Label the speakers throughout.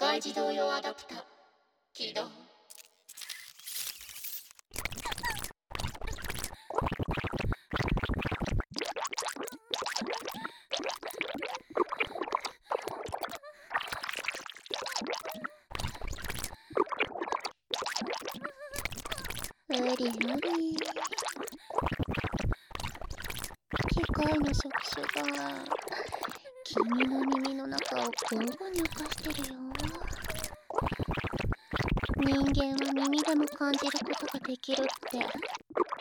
Speaker 1: 外自動用アダプター。起動。
Speaker 2: 無理無理。機械の触手が君の耳の中を交互に浮かしてるよ。人間は耳でも感じることができるって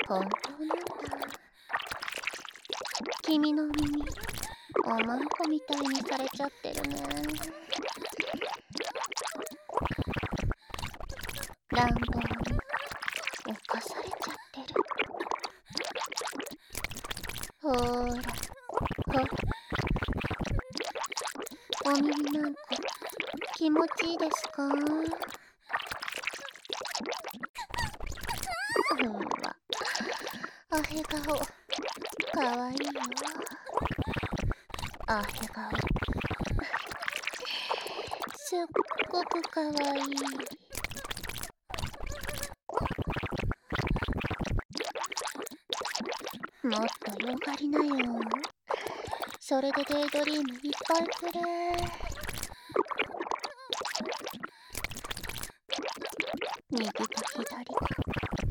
Speaker 2: 本当なんだ君の耳おまんこみたいにされちゃってるね乱暴に犯されちゃってるほーらほお耳なんか気持ちい。いですかアヘ顔すっごくかわいい。もっとよがりなよ。それでデイドリームいっぱいくれ。右と左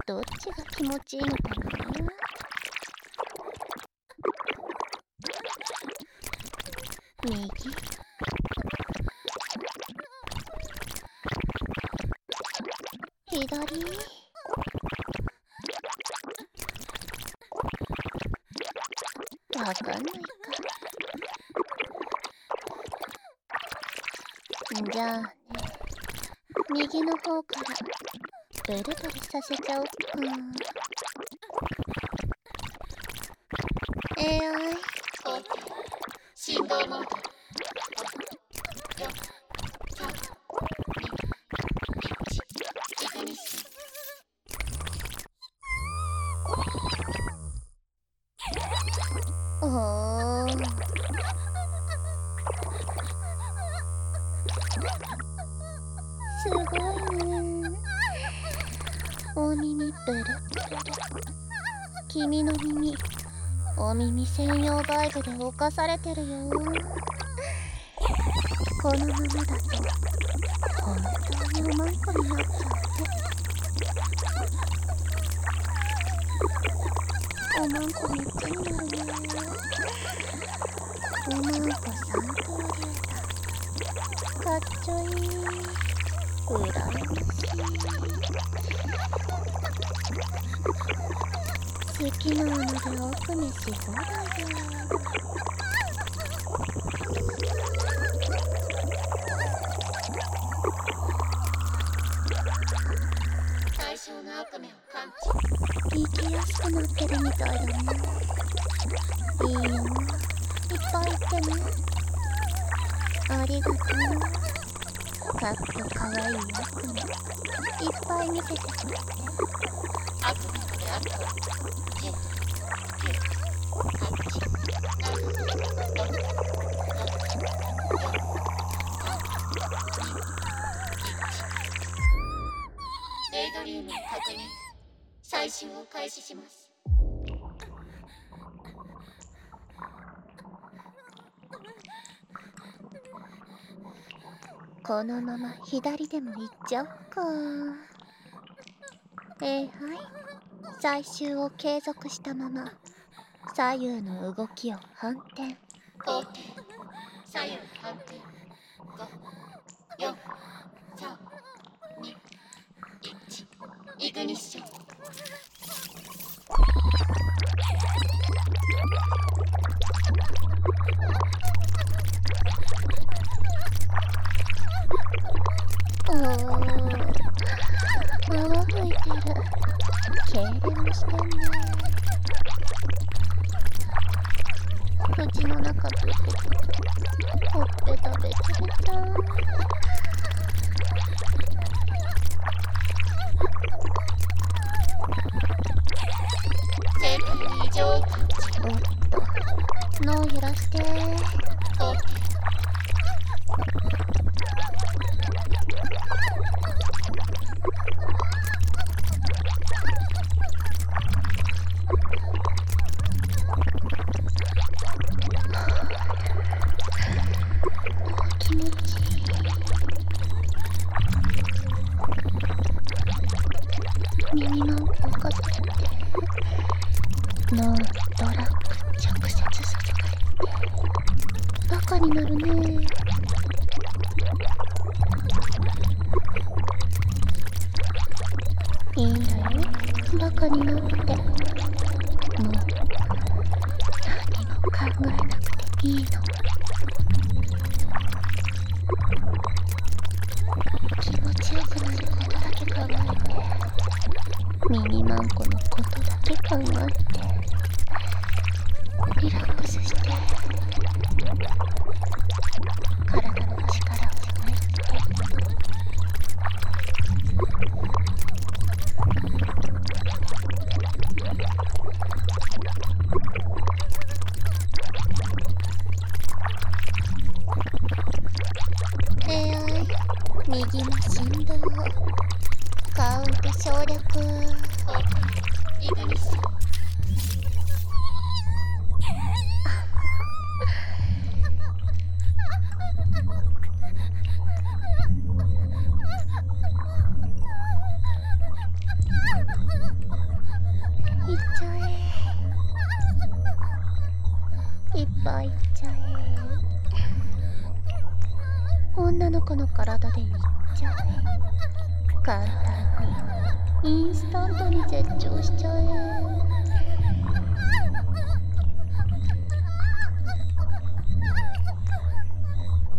Speaker 2: どっちが気持ちいいのかな。左わかんないか。じゃあね、右の方からブルブルさせちゃおっか。すごい。ね。お耳ブルブル。君の耳、お耳専用バイブで侵され。てるよ。このままだと、本当におまんこになっちゃうね。おまんこめっちゃになるね。おまんこ三刀流だ。かっちょいい。うらやましい。好きなので奥にし放題だ。
Speaker 1: 対象の悪夢を感知
Speaker 2: 生きやすくなってるみたいだね。いいよ。いっぱい言ってね。ありがとう。かっこかわいい悪夢。いっぱい見せてくれて。
Speaker 1: 悪夢であった開始します。
Speaker 2: このまま左でも行っちゃおっか。えー、はい。最終を継続したまま、左右の動きを反転。
Speaker 1: 工程左右反転。5 4 3 2 1イグニッション。
Speaker 2: おー。脳揺らして。バカになるね。いいんだよ。バカになって。もう何も考えなくていいの。気持ちよくなることだけ考えて。ミニマンコのことだけ考えて。リラックスしてえいちゃえ。女の子の体でいっちゃえ。簡単に。インスタントに絶頂しちゃえ。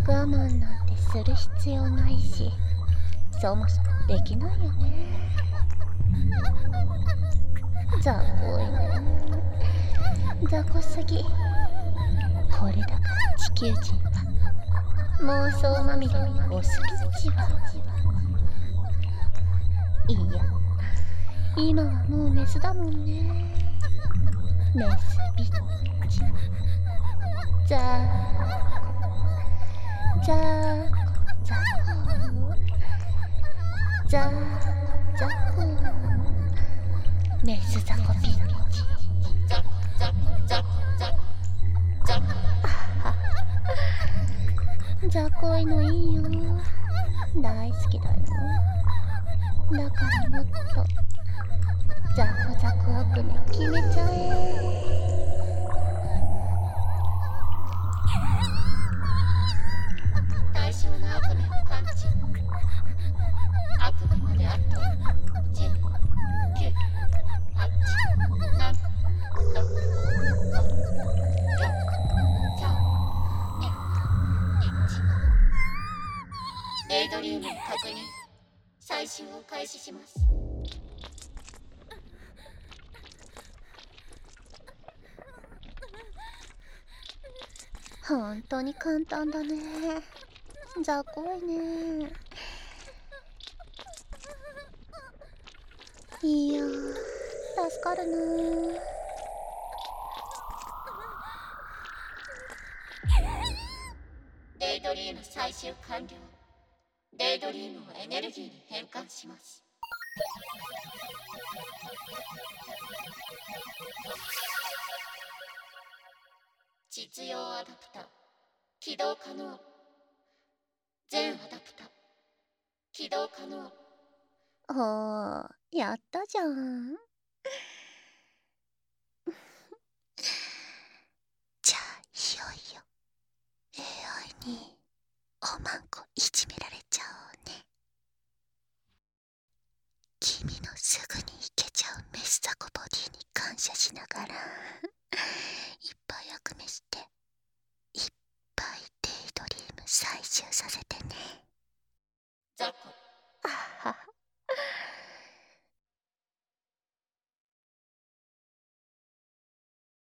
Speaker 2: 我慢なんてする必要ないしそもそもできないよね。雑魚いね。雑魚すぎ。これだから地球人は妄想まみれにおすぎちはいや今はもうメスだもんねメスビッチ。ザーザーザコザーザコメスザコピッチ。
Speaker 1: ち
Speaker 2: ゃこいのいいよ。大好きだよ。だからもっとザコザコ奥に決めちゃえ。
Speaker 1: 確認。最終を開始します。
Speaker 2: 本当に簡単だね。雑魚いね。いや助かるな
Speaker 1: デイドリーム最終完了デイドリームをエネルギーに変換します。実用アダプタ起動可能。全アダプタ起動可能。
Speaker 2: おーやったじゃん。じゃあいよいよ AI におまんこいじめらすぐにいけちゃうメスザコボディに感謝しながら いっぱいあくめしていっぱいデイドリーム採集させて